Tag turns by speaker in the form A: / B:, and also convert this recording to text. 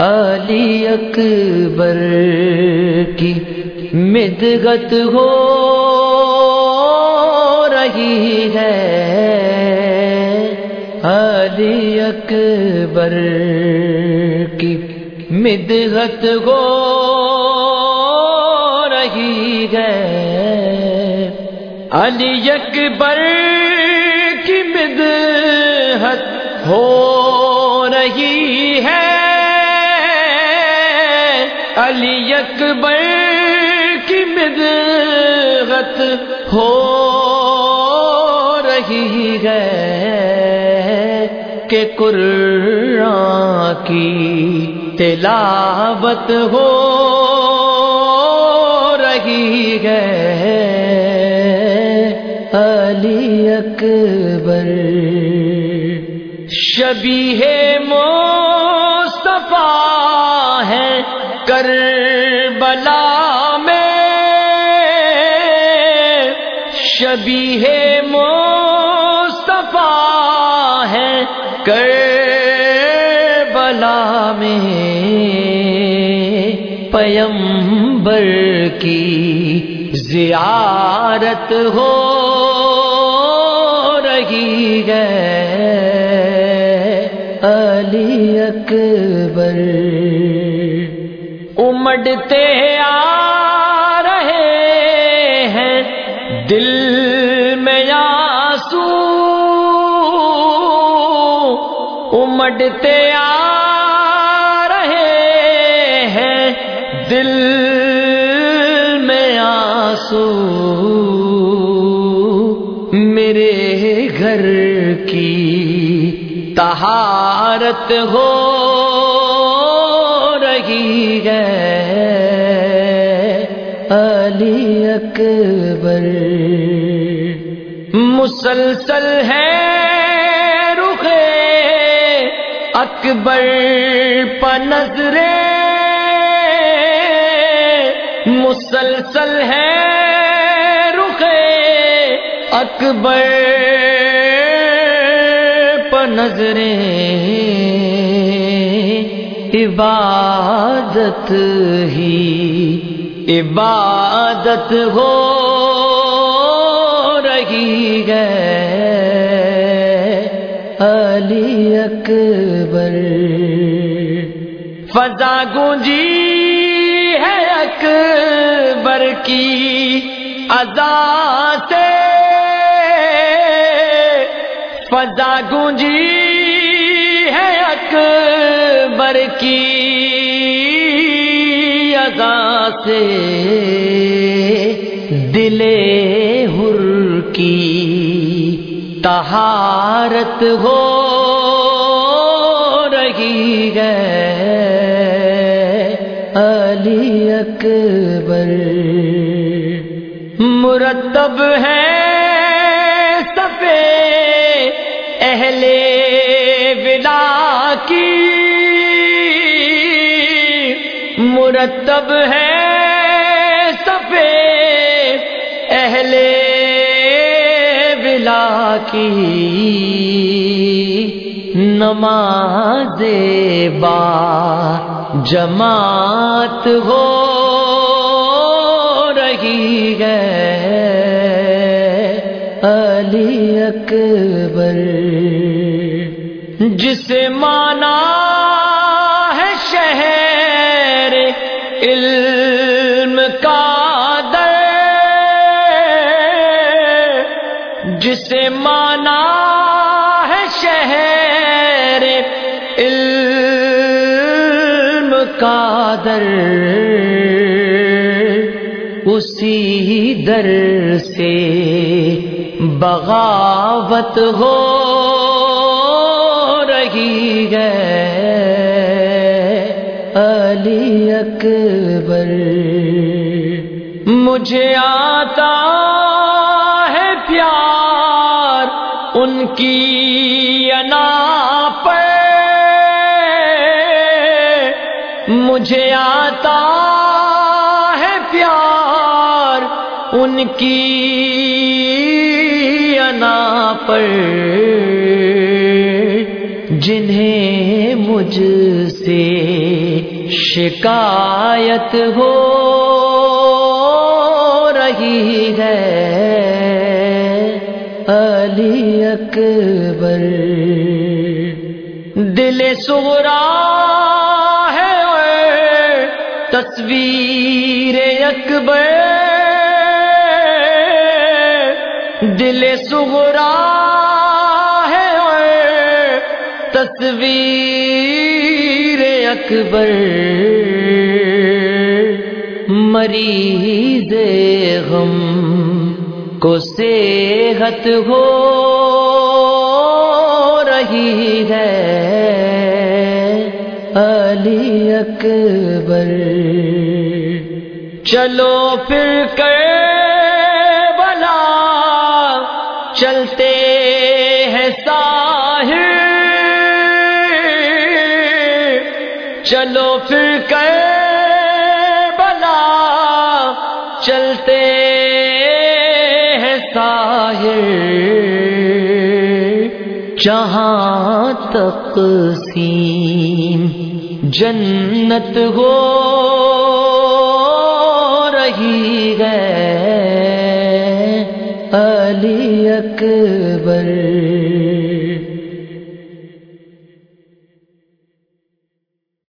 A: علی اکبر کی مدغت ہو رہی ہے۔ علی اکبر کی مدغت ہو رہی ہے۔ علی اکبر کی مدحت ہو رہی ہے۔ علی اکبر کی مدغت ہو رہی ہے کہ قرآن کی تلاوت ہو رہی ہے۔ علی اکبر شبی ہے مصطفیٰ کر بلا میں شبی ہے مصطفیٰ ہے، کر بلا میں پیمبر کی زیارت ہو رہی ہے، علی اکبر امڑتے آ رہے ہیں۔ دل میں آسو امڑتے آ رہے ہیں۔ دل میں آسو میرے گھر کی تہارت ہو رہی ہے۔ علی اکبر۔ مسلسل ہے رخے اکبر پنظرے مسلسل ہے رخے اکبر نظریں عبادت ہی عبادت ہو رہی ہے۔ علی اکبر۔ فضا گونجی ہے اکبر کی۔ ادا سے فضا گونجی ہے اکبر کی۔ ادا سے دل ہر کی تہارت ہو رہی ہے۔ علی اکبر مرتب ہے سفے اہل ودا کی۔ مرتب ہے سفے اہل ولا کی نماز با جماعت ہو رہی ہے۔ علی اکبر جسے مانا کا در جسے مانا ہے شہر علم کا در اسی در سے بغاوت ہو رہی ہے۔ مجھے آتا ہے پیار ان کی انا پر۔ مجھے آتا ہے پیار ان کی انا پر۔ جنہیں مجھ سے شکایت ہو رہی ہے۔ علی اکبر۔ دل سغرا ہے تصویر اکبر۔ دل سغرا ہے تصویر اکبر۔ مریض غم کو صحت ہو رہی ہے۔ علی اکبر۔ چلو پھر کے بلا چلتے ہیں ساحل چلو پھر کے چلتے ہیں ساحل جہاں تک سیم جنت ہو رہی ہے علی اکبر